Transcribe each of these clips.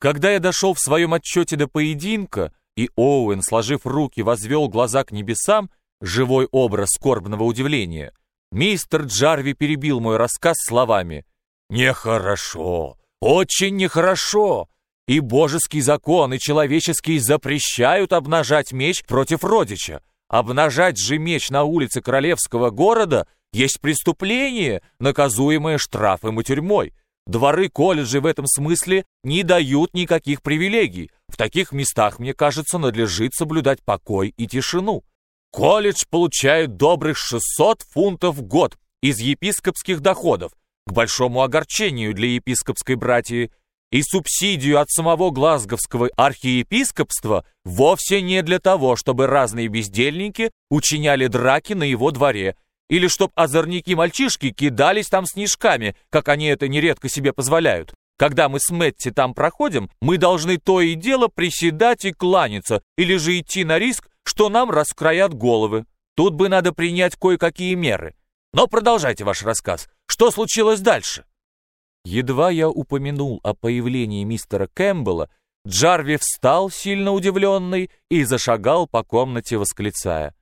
Когда я дошел в своем отчете до поединка, и Оуэн, сложив руки, возвел глаза к небесам, живой образ скорбного удивления, мистер Джарви перебил мой рассказ словами «Нехорошо, очень нехорошо, и божеский закон, и человеческий запрещают обнажать меч против родича. Обнажать же меч на улице королевского города есть преступление, наказуемое штрафом и тюрьмой. Дворы колледжа в этом смысле не дают никаких привилегий. В таких местах, мне кажется, надлежит соблюдать покой и тишину. Колледж получает добрых 600 фунтов в год из епископских доходов, к большому огорчению для епископской братьи, и субсидию от самого Глазговского архиепископства вовсе не для того, чтобы разные бездельники учиняли драки на его дворе, или чтоб озорники-мальчишки кидались там снежками, как они это нередко себе позволяют. Когда мы с Мэтти там проходим, мы должны то и дело приседать и кланяться, или же идти на риск, что нам раскроят головы. Тут бы надо принять кое-какие меры. Но продолжайте ваш рассказ. Что случилось дальше? Едва я упомянул о появлении мистера Кэмпбелла, Джарви встал, сильно удивленный, и зашагал по комнате, восклицая.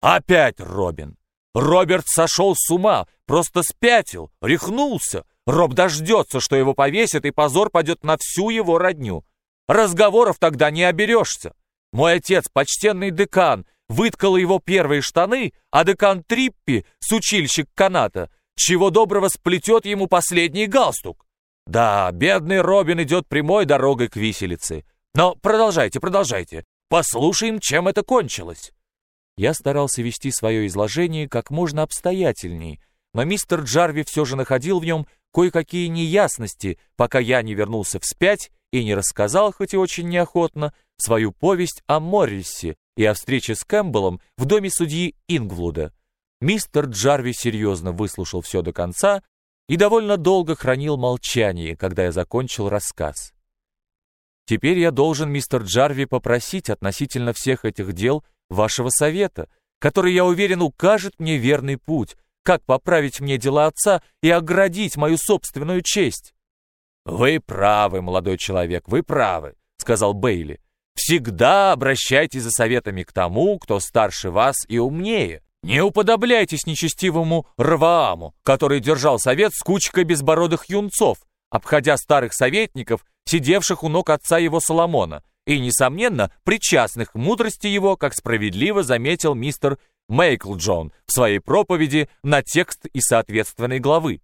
«Опять Робин! Роберт сошел с ума, просто спятил, рехнулся. Роб дождется, что его повесят, и позор падет на всю его родню. Разговоров тогда не оберешься. Мой отец, почтенный декан, выткал его первые штаны, а декан Триппи, сучильщик каната, чего доброго сплетет ему последний галстук. Да, бедный Робин идет прямой дорогой к виселице. Но продолжайте, продолжайте. Послушаем, чем это кончилось. Я старался вести свое изложение как можно обстоятельней, но мистер Джарви все же находил в нем кое-какие неясности, пока я не вернулся вспять и не рассказал, хоть и очень неохотно, свою повесть о Моррисе и о встрече с Кэмпбеллом в доме судьи Ингвуда. Мистер Джарви серьезно выслушал все до конца и довольно долго хранил молчание, когда я закончил рассказ. Теперь я должен, мистер Джарви, попросить относительно всех этих дел вашего совета, который, я уверен, укажет мне верный путь, как поправить мне дела отца и оградить мою собственную честь. «Вы правы, молодой человек, вы правы», — сказал Бейли. «Всегда обращайтесь за советами к тому, кто старше вас и умнее. Не уподобляйтесь нечестивому Рвааму, который держал совет с кучкой безбородых юнцов, обходя старых советников, сидевших у ног отца его Соломона, и, несомненно, причастных к мудрости его, как справедливо заметил мистер Мейкл Джон в своей проповеди на текст и соответственной главы.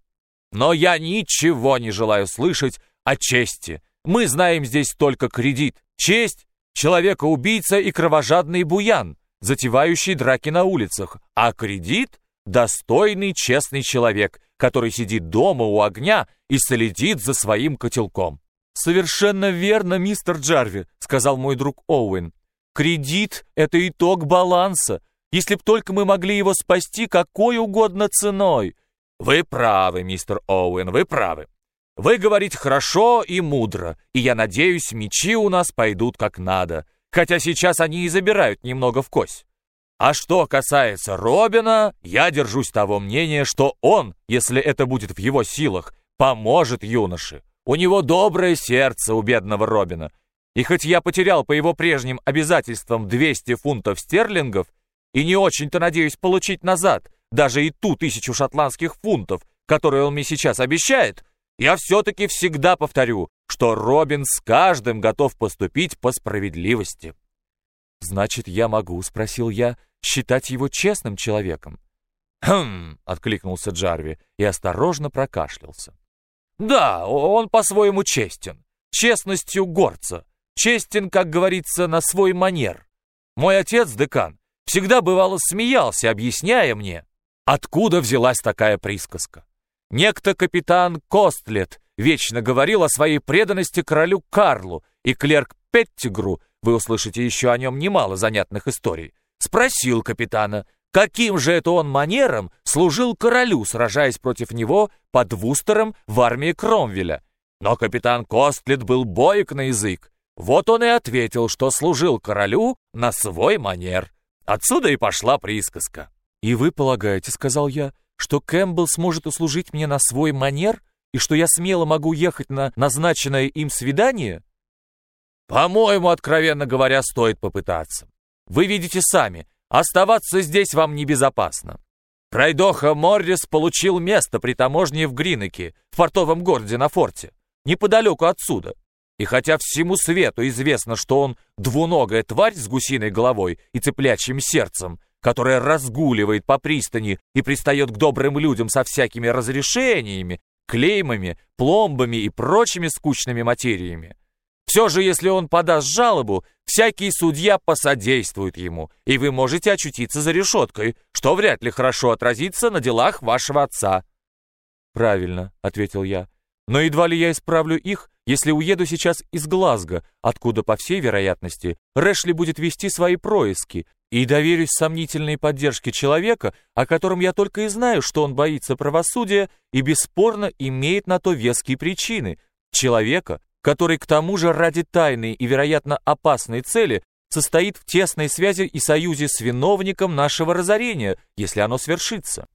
Но я ничего не желаю слышать о чести. Мы знаем здесь только кредит. Честь — человека-убийца и кровожадный буян затевающий драки на улицах, а кредит — достойный, честный человек, который сидит дома у огня и следит за своим котелком. «Совершенно верно, мистер Джарви», — сказал мой друг Оуэн. «Кредит — это итог баланса, если б только мы могли его спасти какой угодно ценой». «Вы правы, мистер Оуэн, вы правы. Вы говорите хорошо и мудро, и я надеюсь, мечи у нас пойдут как надо хотя сейчас они и забирают немного в кость. А что касается Робина, я держусь того мнения, что он, если это будет в его силах, поможет юноше. У него доброе сердце у бедного Робина. И хоть я потерял по его прежним обязательствам 200 фунтов стерлингов и не очень-то надеюсь получить назад даже и ту тысячу шотландских фунтов, которые он мне сейчас обещает, я все-таки всегда повторю, что Робин с каждым готов поступить по справедливости. «Значит, я могу, — спросил я, — считать его честным человеком?» «Хм!» — откликнулся Джарви и осторожно прокашлялся. «Да, он по-своему честен. Честностью горца. Честен, как говорится, на свой манер. Мой отец, декан, всегда бывало смеялся, объясняя мне, откуда взялась такая присказка. Некто капитан Костлет вечно говорил о своей преданности королю Карлу, и клерк Петтигру, вы услышите еще о нем немало занятных историй, спросил капитана, каким же это он манером служил королю, сражаясь против него под Вустером в армии Кромвеля. Но капитан Костлет был бойк на язык. Вот он и ответил, что служил королю на свой манер. Отсюда и пошла присказка. «И вы полагаете, — сказал я, что Кэмпбелл сможет услужить мне на свой манер и что я смело могу ехать на назначенное им свидание? По-моему, откровенно говоря, стоит попытаться. Вы видите сами, оставаться здесь вам небезопасно. Пройдоха Моррис получил место при таможне в Гринеке, в портовом городе на форте, неподалеку отсюда. И хотя всему свету известно, что он двуногая тварь с гусиной головой и цыплячьим сердцем, которая разгуливает по пристани и пристает к добрым людям со всякими разрешениями, клеймами, пломбами и прочими скучными материями, все же, если он подаст жалобу, всякий судья посодействует ему, и вы можете очутиться за решеткой, что вряд ли хорошо отразится на делах вашего отца». «Правильно», — ответил я. «Но едва ли я исправлю их, если уеду сейчас из Глазго, откуда, по всей вероятности, Рэшли будет вести свои происки, и доверюсь сомнительной поддержке человека, о котором я только и знаю, что он боится правосудия и бесспорно имеет на то веские причины, человека, который к тому же ради тайной и, вероятно, опасной цели состоит в тесной связи и союзе с виновником нашего разорения, если оно свершится.